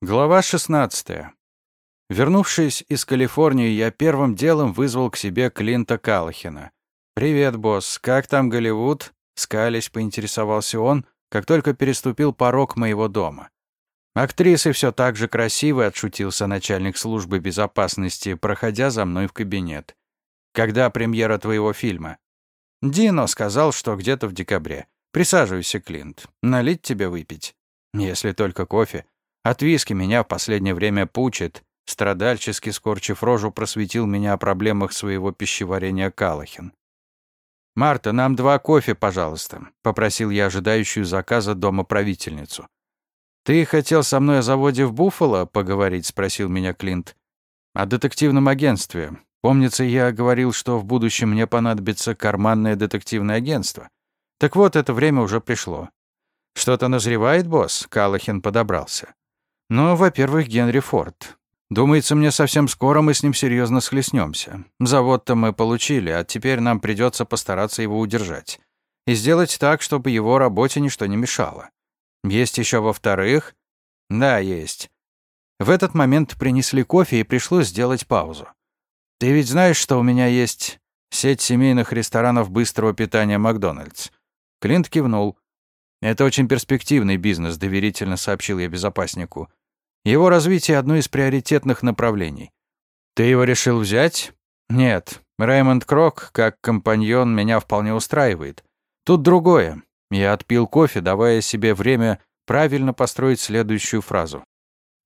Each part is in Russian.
Глава 16. Вернувшись из Калифорнии, я первым делом вызвал к себе Клинта Калахина. «Привет, босс. Как там Голливуд?» Скались, поинтересовался он, как только переступил порог моего дома. «Актрисы все так же красивы», — отшутился начальник службы безопасности, проходя за мной в кабинет. «Когда премьера твоего фильма?» «Дино сказал, что где-то в декабре. Присаживайся, Клинт. Налить тебе выпить?» «Если только кофе», от виски меня в последнее время пучит. Страдальчески скорчив рожу, просветил меня о проблемах своего пищеварения Калахин. «Марта, нам два кофе, пожалуйста», — попросил я ожидающую заказа дома правительницу. «Ты хотел со мной о заводе в Буффало поговорить?» — спросил меня Клинт. «О детективном агентстве. Помнится, я говорил, что в будущем мне понадобится карманное детективное агентство. Так вот, это время уже пришло». «Что-то назревает, босс?» — Калахин подобрался. Ну, во-первых, Генри Форд. Думается, мне совсем скоро мы с ним серьезно схлестнемся. Завод-то мы получили, а теперь нам придется постараться его удержать. И сделать так, чтобы его работе ничто не мешало. Есть еще во-вторых? Да, есть. В этот момент принесли кофе и пришлось сделать паузу. Ты ведь знаешь, что у меня есть сеть семейных ресторанов быстрого питания «Макдональдс»? Клинт кивнул. «Это очень перспективный бизнес», — доверительно сообщил я безопаснику. Его развитие — одно из приоритетных направлений. Ты его решил взять? Нет. Рэймонд Крок, как компаньон, меня вполне устраивает. Тут другое. Я отпил кофе, давая себе время правильно построить следующую фразу.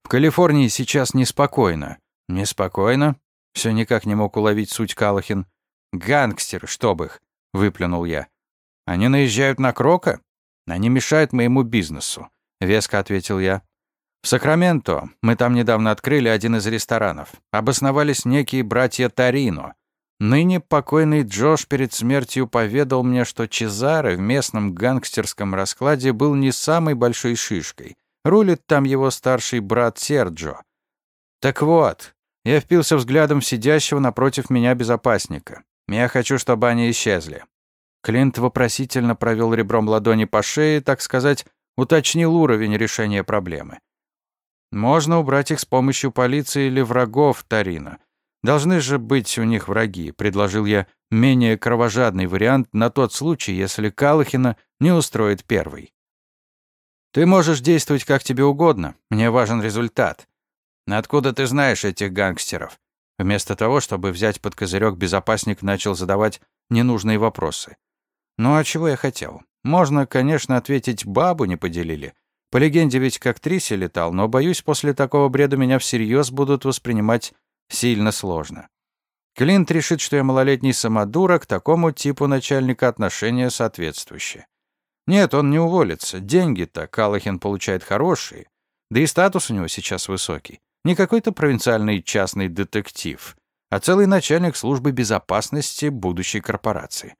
В Калифорнии сейчас неспокойно. Неспокойно? Все никак не мог уловить суть Калахин. Гангстеры, чтоб их, выплюнул я. Они наезжают на Крока? Они мешают моему бизнесу, веско ответил я. В Сакраменто, мы там недавно открыли один из ресторанов, обосновались некие братья Тарино. Ныне покойный Джош перед смертью поведал мне, что Чезаре в местном гангстерском раскладе был не самой большой шишкой. Рулит там его старший брат Серджо. Так вот, я впился взглядом сидящего напротив меня безопасника. Я хочу, чтобы они исчезли. Клинт вопросительно провел ребром ладони по шее, так сказать, уточнил уровень решения проблемы. Можно убрать их с помощью полиции или врагов Тарина. Должны же быть у них враги, предложил я менее кровожадный вариант на тот случай, если Калахина не устроит первый. Ты можешь действовать как тебе угодно, мне важен результат. Откуда ты знаешь этих гангстеров? Вместо того, чтобы взять под козырек, безопасник начал задавать ненужные вопросы. Ну а чего я хотел? Можно, конечно, ответить, бабу не поделили. По легенде ведь к актрисе летал, но, боюсь, после такого бреда меня всерьез будут воспринимать сильно сложно. Клинт решит, что я малолетний самодура, к такому типу начальника отношения соответствующие. Нет, он не уволится. Деньги-то Калахин получает хорошие. Да и статус у него сейчас высокий. Не какой-то провинциальный частный детектив, а целый начальник службы безопасности будущей корпорации.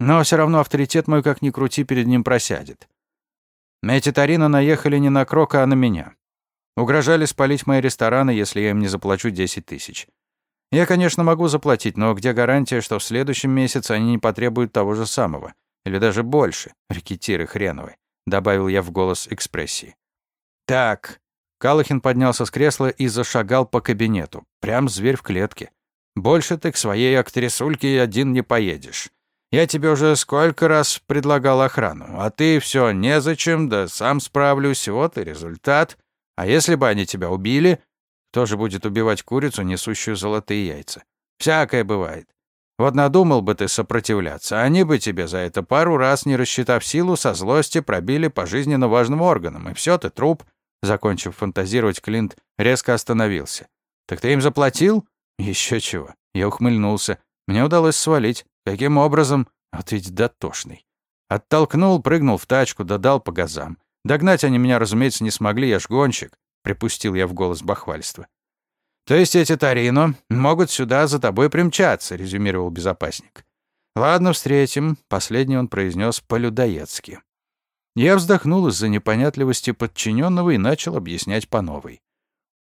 Но все равно авторитет мой, как ни крути, перед ним просядет. Эти Тарина наехали не на Крока, а на меня. Угрожали спалить мои рестораны, если я им не заплачу 10 тысяч. Я, конечно, могу заплатить, но где гарантия, что в следующем месяце они не потребуют того же самого? Или даже больше? Рекетиры хреновы. Добавил я в голос экспрессии. Так. Калахин поднялся с кресла и зашагал по кабинету. Прям зверь в клетке. Больше ты к своей актрисульке один не поедешь. Я тебе уже сколько раз предлагал охрану, а ты все незачем, да сам справлюсь, вот и результат. А если бы они тебя убили, кто же будет убивать курицу, несущую золотые яйца? Всякое бывает. Вот надумал бы ты сопротивляться, они бы тебе за это пару раз, не рассчитав силу, со злости пробили по жизненно важным органам, и все, ты труп. Закончив фантазировать, Клинт резко остановился. «Так ты им заплатил?» «Еще чего». Я ухмыльнулся. Мне удалось свалить. Каким образом? Ответь дотошный. Оттолкнул, прыгнул в тачку, додал по газам. Догнать они меня, разумеется, не смогли, я ж гонщик, припустил я в голос бахвальства. То есть эти Тарино могут сюда за тобой примчаться, резюмировал безопасник. Ладно, встретим, последний он произнес по-людоедски. Я вздохнул из-за непонятливости подчиненного и начал объяснять по новой.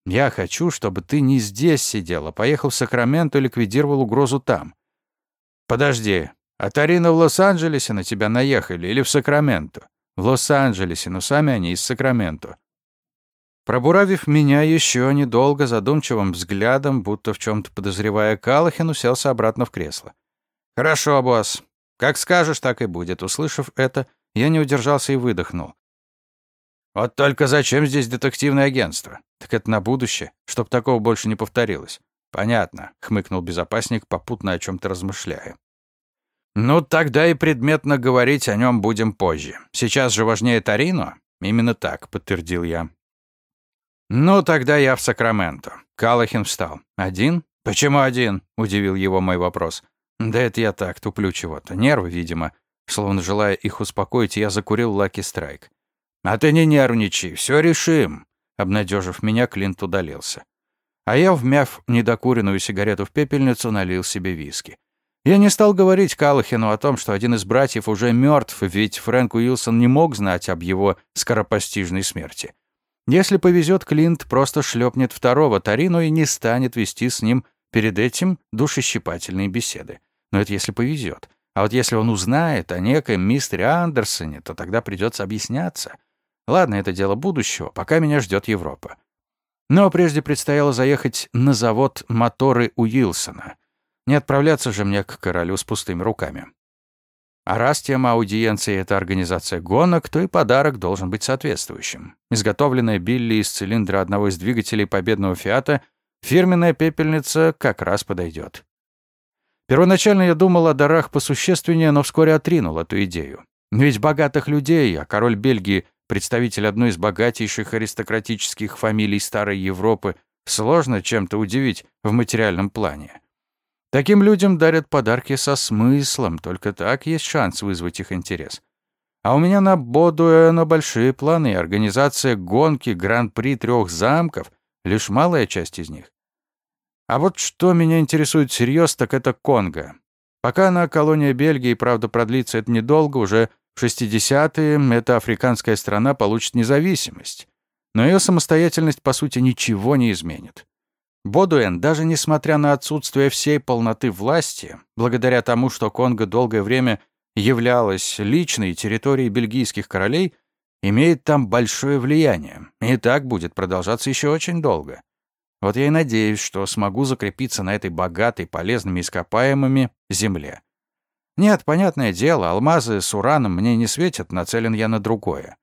Я хочу, чтобы ты не здесь сидел, а поехал в Сакраменто и ликвидировал угрозу там. Подожди, а Тарина в Лос-Анджелесе на тебя наехали или в Сакраменто? В Лос-Анджелесе, но сами они из Сакраменто. Пробуравив меня еще недолго задумчивым взглядом, будто в чем-то подозревая Калахин, уселся обратно в кресло. «Хорошо, босс. Как скажешь, так и будет». Услышав это, я не удержался и выдохнул. «Вот только зачем здесь детективное агентство? Так это на будущее, чтоб такого больше не повторилось». «Понятно», — хмыкнул безопасник, попутно о чем-то размышляя. «Ну, тогда и предметно говорить о нем будем позже. Сейчас же важнее Тарино?» «Именно так», — подтвердил я. «Ну, тогда я в Сакраменто». Калахин встал. «Один?» «Почему один?» — удивил его мой вопрос. «Да это я так, туплю чего-то. Нервы, видимо». Словно желая их успокоить, я закурил Лаки Страйк. «А ты не нервничай, все решим». Обнадежив меня, Клинт удалился. А я, вмяв недокуренную сигарету в пепельницу, налил себе виски. Я не стал говорить Калахину о том, что один из братьев уже мертв, ведь Фрэнк Уилсон не мог знать об его скоропостижной смерти. Если повезет, Клинт просто шлепнет второго Тарину и не станет вести с ним перед этим душещипательные беседы. Но это если повезет. А вот если он узнает о некоем мистере Андерсоне, то тогда придется объясняться. Ладно, это дело будущего, пока меня ждет Европа. Но прежде предстояло заехать на завод моторы Уилсона. Не отправляться же мне к королю с пустыми руками. А раз тема аудиенции — это организация гонок, то и подарок должен быть соответствующим. Изготовленная Билли из цилиндра одного из двигателей победного «Фиата» фирменная пепельница как раз подойдет. Первоначально я думал о дарах посущественнее, но вскоре отринул эту идею. Ведь богатых людей, а король Бельгии — представитель одной из богатейших аристократических фамилий Старой Европы, сложно чем-то удивить в материальном плане. Таким людям дарят подарки со смыслом, только так есть шанс вызвать их интерес. А у меня на Бодуэно большие планы, организация гонки Гран-при трех замков — лишь малая часть из них. А вот что меня интересует всерьез, так это Конго. Пока на колония Бельгии, правда, продлится это недолго, уже в 60-е эта африканская страна получит независимость. Но ее самостоятельность, по сути, ничего не изменит. Бодуэн, даже несмотря на отсутствие всей полноты власти, благодаря тому, что Конго долгое время являлась личной территорией бельгийских королей, имеет там большое влияние, и так будет продолжаться еще очень долго. Вот я и надеюсь, что смогу закрепиться на этой богатой полезными ископаемыми земле. Нет, понятное дело, алмазы с ураном мне не светят, нацелен я на другое.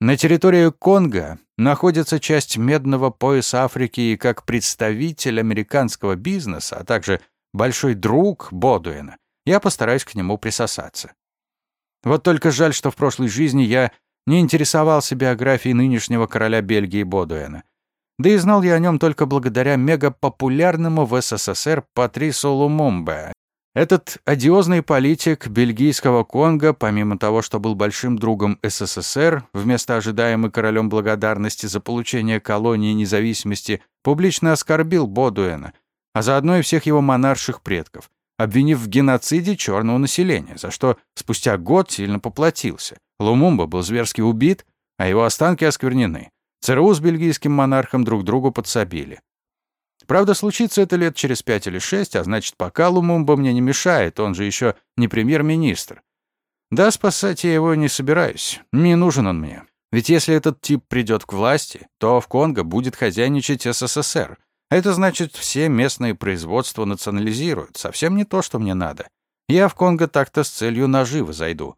На территории Конго находится часть медного пояса Африки и как представитель американского бизнеса, а также большой друг Бодуэна, я постараюсь к нему присосаться. Вот только жаль, что в прошлой жизни я не интересовался биографией нынешнего короля Бельгии Бодуэна. Да и знал я о нем только благодаря мегапопулярному в СССР Патрису Лумумбе, этот одиозный политик бельгийского Конго, помимо того, что был большим другом СССР, вместо ожидаемой королем благодарности за получение колонии независимости, публично оскорбил Бодуэна, а заодно и всех его монарших предков, обвинив в геноциде черного населения, за что спустя год сильно поплатился. Лумумба был зверски убит, а его останки осквернены. ЦРУ с бельгийским монархом друг другу подсобили. Правда, случится это лет через пять или шесть, а значит, пока Лумумба мне не мешает, он же еще не премьер-министр. Да, спасать я его не собираюсь, не нужен он мне. Ведь если этот тип придет к власти, то в Конго будет хозяйничать СССР. Это значит, все местные производства национализируют. Совсем не то, что мне надо. Я в Конго так-то с целью наживы зайду.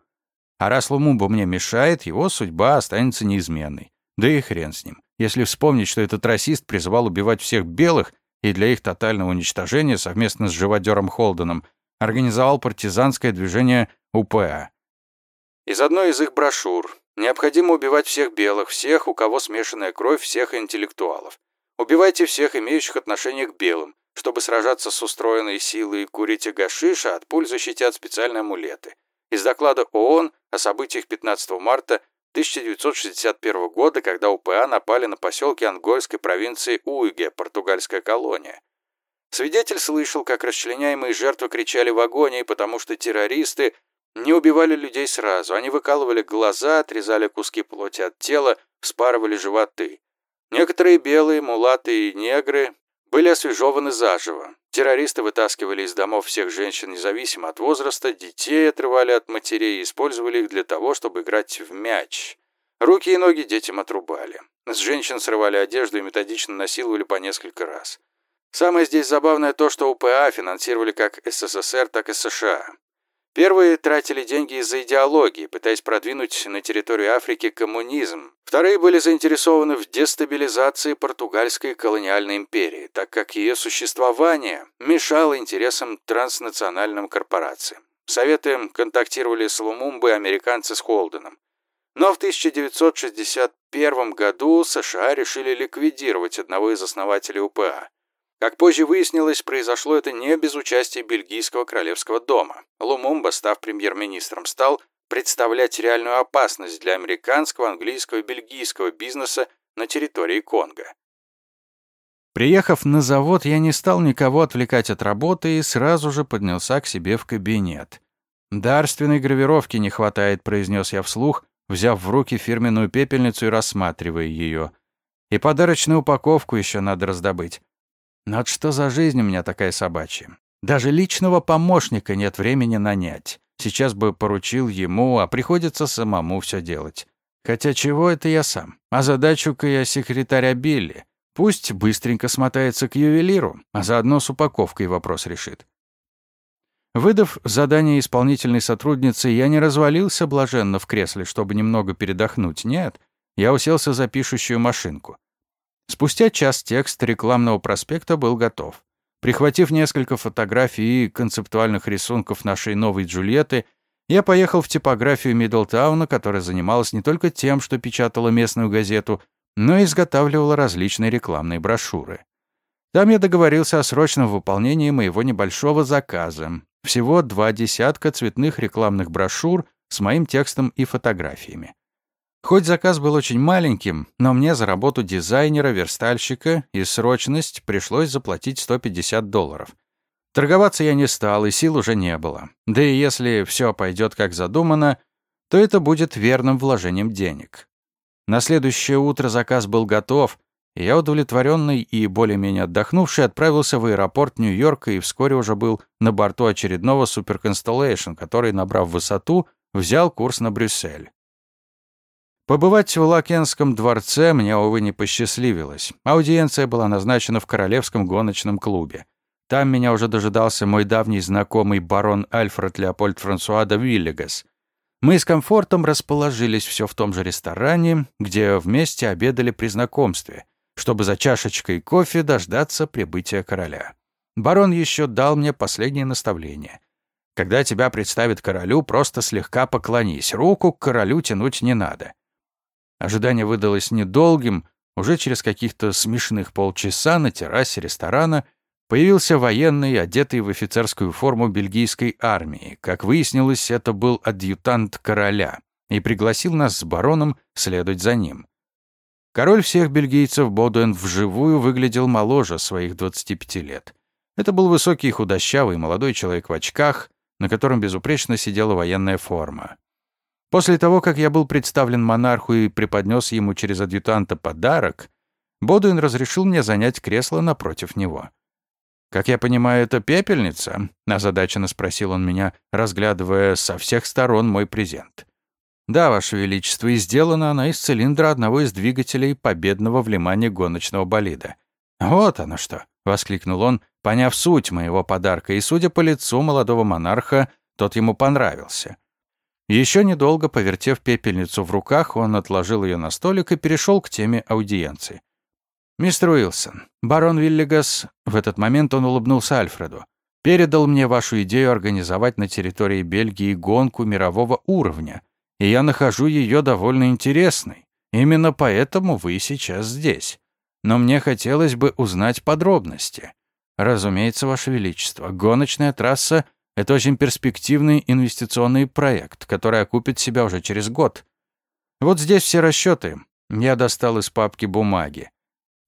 А раз Лумумба мне мешает, его судьба останется неизменной. Да и хрен с ним. Если вспомнить, что этот расист призывал убивать всех белых и для их тотального уничтожения совместно с живодером Холденом организовал партизанское движение УПА. Из одной из их брошюр «Необходимо убивать всех белых, всех, у кого смешанная кровь, всех интеллектуалов. Убивайте всех, имеющих отношение к белым, чтобы сражаться с устроенной силой, курите гашиша, от пуль защитят специальные амулеты». Из доклада ООН о событиях 15 марта 1961 года, когда УПА напали на поселки ангольской провинции Уйге, португальская колония. Свидетель слышал, как расчленяемые жертвы кричали в агонии, потому что террористы не убивали людей сразу. Они выкалывали глаза, отрезали куски плоти от тела, вспарывали животы. Некоторые белые, мулаты и негры были освежеваны заживо. Террористы вытаскивали из домов всех женщин независимо от возраста, детей отрывали от матерей и использовали их для того, чтобы играть в мяч. Руки и ноги детям отрубали. С женщин срывали одежду и методично насиловали по несколько раз. Самое здесь забавное то, что УПА финансировали как СССР, так и США. Первые тратили деньги из-за идеологии, пытаясь продвинуть на территорию Африки коммунизм. Вторые были заинтересованы в дестабилизации португальской колониальной империи, так как ее существование мешало интересам транснациональным корпорациям. Советы контактировали с Лумумбой американцы с Холденом. Но в 1961 году США решили ликвидировать одного из основателей УПА. Как позже выяснилось, произошло это не без участия бельгийского королевского дома. Лумумба, став премьер-министром, стал представлять реальную опасность для американского, английского и бельгийского бизнеса на территории Конго. Приехав на завод, я не стал никого отвлекать от работы и сразу же поднялся к себе в кабинет. «Дарственной гравировки не хватает», — произнес я вслух, взяв в руки фирменную пепельницу и рассматривая ее. «И подарочную упаковку еще надо раздобыть. Но вот что за жизнь у меня такая собачья? Даже личного помощника нет времени нанять. Сейчас бы поручил ему, а приходится самому все делать. Хотя чего это я сам? А задачу-ка я секретаря Билли. Пусть быстренько смотается к ювелиру, а заодно с упаковкой вопрос решит. Выдав задание исполнительной сотруднице, я не развалился блаженно в кресле, чтобы немного передохнуть. Нет, я уселся за пишущую машинку. Спустя час текст рекламного проспекта был готов. Прихватив несколько фотографий и концептуальных рисунков нашей новой Джульетты, я поехал в типографию Миддлтауна, которая занималась не только тем, что печатала местную газету, но и изготавливала различные рекламные брошюры. Там я договорился о срочном выполнении моего небольшого заказа. Всего два десятка цветных рекламных брошюр с моим текстом и фотографиями. Хоть заказ был очень маленьким, но мне за работу дизайнера, верстальщика и срочность пришлось заплатить 150 долларов. Торговаться я не стал, и сил уже не было. Да и если все пойдет как задумано, то это будет верным вложением денег. На следующее утро заказ был готов, и я, удовлетворенный и более-менее отдохнувший, отправился в аэропорт Нью-Йорка и вскоре уже был на борту очередного Super который, набрав высоту, взял курс на Брюссель. Побывать в Лакенском дворце мне, увы, не посчастливилось. Аудиенция была назначена в Королевском гоночном клубе. Там меня уже дожидался мой давний знакомый барон Альфред Леопольд Франсуа де Виллигас. Мы с комфортом расположились все в том же ресторане, где вместе обедали при знакомстве, чтобы за чашечкой кофе дождаться прибытия короля. Барон еще дал мне последнее наставление. Когда тебя представят королю, просто слегка поклонись, руку к королю тянуть не надо. Ожидание выдалось недолгим. Уже через каких-то смешных полчаса на террасе ресторана появился военный, одетый в офицерскую форму бельгийской армии. Как выяснилось, это был адъютант короля и пригласил нас с бароном следовать за ним. Король всех бельгийцев Бодуэн вживую выглядел моложе своих 25 лет. Это был высокий худощавый молодой человек в очках, на котором безупречно сидела военная форма. После того, как я был представлен монарху и преподнес ему через адъютанта подарок, Бодуин разрешил мне занять кресло напротив него. «Как я понимаю, это пепельница?» — озадаченно спросил он меня, разглядывая со всех сторон мой презент. «Да, Ваше Величество, и сделана она из цилиндра одного из двигателей победного в Лимане гоночного болида». «Вот оно что!» — воскликнул он, поняв суть моего подарка, и, судя по лицу молодого монарха, тот ему понравился. Еще недолго, повертев пепельницу в руках, он отложил ее на столик и перешел к теме аудиенции. «Мистер Уилсон, барон Виллигас...» В этот момент он улыбнулся Альфреду. «Передал мне вашу идею организовать на территории Бельгии гонку мирового уровня, и я нахожу ее довольно интересной. Именно поэтому вы сейчас здесь. Но мне хотелось бы узнать подробности. Разумеется, Ваше Величество, гоночная трасса — это очень перспективный инвестиционный проект, который окупит себя уже через год. Вот здесь все расчеты. Я достал из папки бумаги.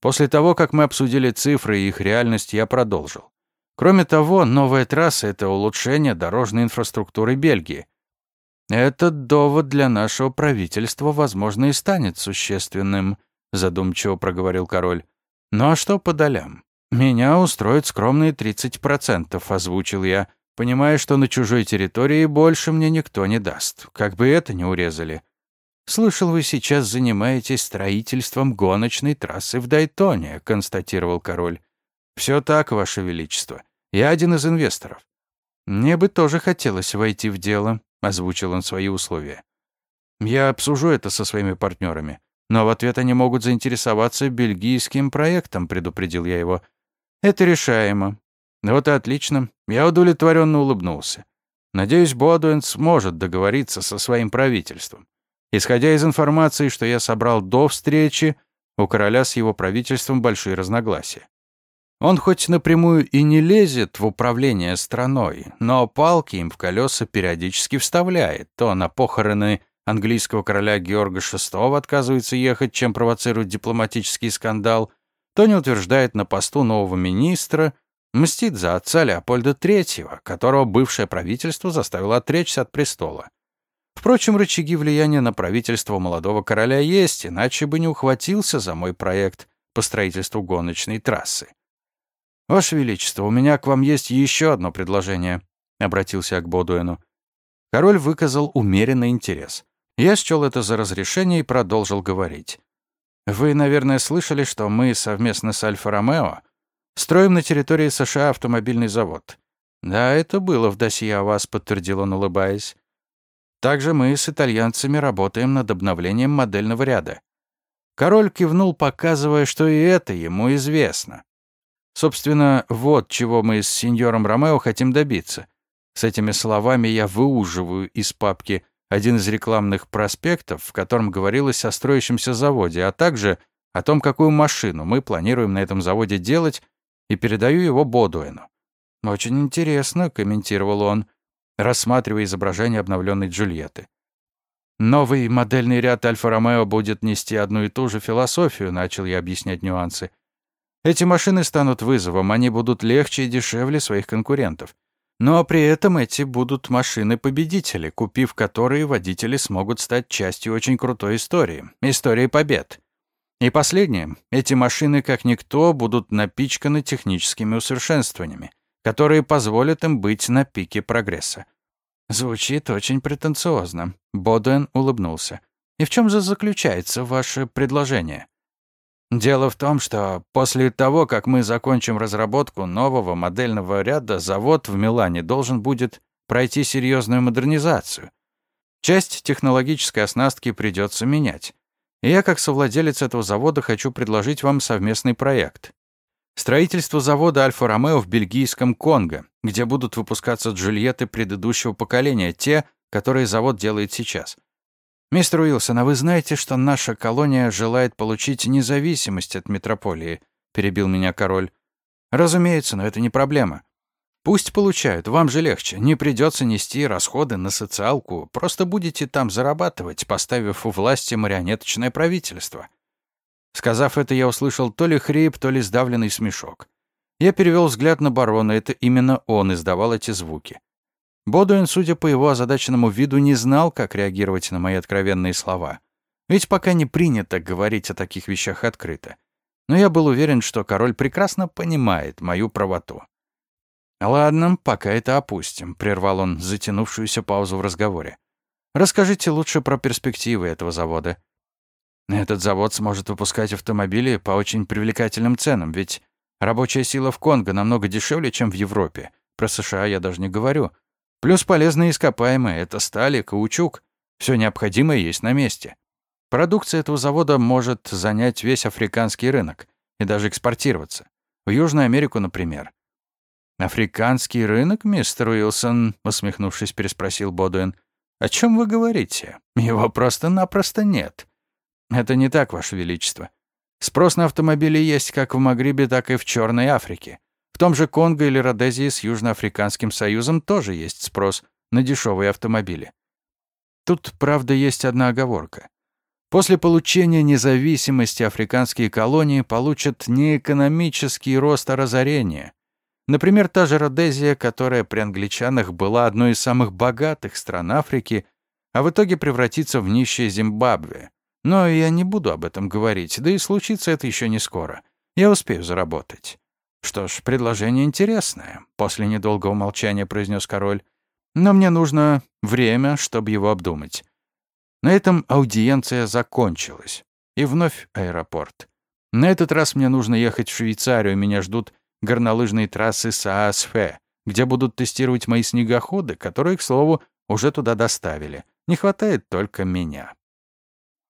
После того, как мы обсудили цифры и их реальность, я продолжил. Кроме того, новая трасса — это улучшение дорожной инфраструктуры Бельгии. Этот довод для нашего правительства, возможно, и станет существенным, задумчиво проговорил король. Ну а что по долям? Меня устроит скромные 30%, озвучил я понимая, что на чужой территории больше мне никто не даст, как бы это ни урезали. «Слышал, вы сейчас занимаетесь строительством гоночной трассы в Дайтоне», — констатировал король. «Все так, Ваше Величество. Я один из инвесторов». «Мне бы тоже хотелось войти в дело», — озвучил он свои условия. «Я обсужу это со своими партнерами. Но в ответ они могут заинтересоваться бельгийским проектом», — предупредил я его. «Это решаемо». «Вот и отлично». Я удовлетворенно улыбнулся. Надеюсь, Бодуэн сможет договориться со своим правительством. Исходя из информации, что я собрал до встречи, у короля с его правительством большие разногласия. Он хоть напрямую и не лезет в управление страной, но палки им в колеса периодически вставляет, то на похороны английского короля Георга VI отказывается ехать, чем провоцирует дипломатический скандал, то не утверждает на посту нового министра, мстит за отца Леопольда III, которого бывшее правительство заставило отречься от престола. Впрочем, рычаги влияния на правительство молодого короля есть, иначе бы не ухватился за мой проект по строительству гоночной трассы. «Ваше Величество, у меня к вам есть еще одно предложение», — обратился я к Бодуэну. Король выказал умеренный интерес. Я счел это за разрешение и продолжил говорить. «Вы, наверное, слышали, что мы совместно с Альфа-Ромео строим на территории США автомобильный завод». «Да, это было в досье о вас», — подтвердил он, улыбаясь. Также мы с итальянцами работаем над обновлением модельного ряда. Король кивнул, показывая, что и это ему известно. Собственно, вот чего мы с сеньором Ромео хотим добиться. С этими словами я выуживаю из папки один из рекламных проспектов, в котором говорилось о строящемся заводе, а также о том, какую машину мы планируем на этом заводе делать, и передаю его Бодуэну. «Очень интересно», — комментировал он рассматривая изображение обновленной Джульетты. «Новый модельный ряд Альфа-Ромео будет нести одну и ту же философию», — начал я объяснять нюансы. «Эти машины станут вызовом, они будут легче и дешевле своих конкурентов. Но при этом эти будут машины-победители, купив которые водители смогут стать частью очень крутой истории, истории побед. И последнее, эти машины, как никто, будут напичканы техническими усовершенствованиями которые позволят им быть на пике прогресса. Звучит очень претенциозно. Бодуэн улыбнулся. И в чем же заключается ваше предложение? Дело в том, что после того, как мы закончим разработку нового модельного ряда, завод в Милане должен будет пройти серьезную модернизацию. Часть технологической оснастки придется менять. И я, как совладелец этого завода, хочу предложить вам совместный проект. Строительство завода Альфа-Ромео в бельгийском Конго, где будут выпускаться Джульетты предыдущего поколения, те, которые завод делает сейчас. «Мистер Уилсон, а вы знаете, что наша колония желает получить независимость от метрополии?» — перебил меня король. «Разумеется, но это не проблема. Пусть получают, вам же легче. Не придется нести расходы на социалку, просто будете там зарабатывать, поставив у власти марионеточное правительство». Сказав это, я услышал то ли хрип, то ли сдавленный смешок. Я перевел взгляд на барона, это именно он издавал эти звуки. Бодуэн, судя по его озадаченному виду, не знал, как реагировать на мои откровенные слова. Ведь пока не принято говорить о таких вещах открыто. Но я был уверен, что король прекрасно понимает мою правоту. «Ладно, пока это опустим», — прервал он затянувшуюся паузу в разговоре. «Расскажите лучше про перспективы этого завода. Этот завод сможет выпускать автомобили по очень привлекательным ценам, ведь рабочая сила в Конго намного дешевле, чем в Европе. Про США я даже не говорю. Плюс полезные ископаемые — это сталь и каучук. Все необходимое есть на месте. Продукция этого завода может занять весь африканский рынок и даже экспортироваться. В Южную Америку, например. «Африканский рынок, мистер Уилсон?» — усмехнувшись, переспросил Бодуэн. «О чем вы говорите? Его просто-напросто нет. Это не так, Ваше Величество. Спрос на автомобили есть как в Магрибе, так и в Черной Африке. В том же Конго или Родезии с Южноафриканским Союзом тоже есть спрос на дешевые автомобили. Тут, правда, есть одна оговорка. После получения независимости африканские колонии получат не экономический рост, а разорение. Например, та же Родезия, которая при англичанах была одной из самых богатых стран Африки, а в итоге превратится в нищее Зимбабве. Но я не буду об этом говорить, да и случится это еще не скоро. Я успею заработать. Что ж, предложение интересное, после недолгого молчания произнес король. Но мне нужно время, чтобы его обдумать. На этом аудиенция закончилась. И вновь аэропорт. На этот раз мне нужно ехать в Швейцарию, меня ждут горнолыжные трассы Саасфе, где будут тестировать мои снегоходы, которые, к слову, уже туда доставили. Не хватает только меня.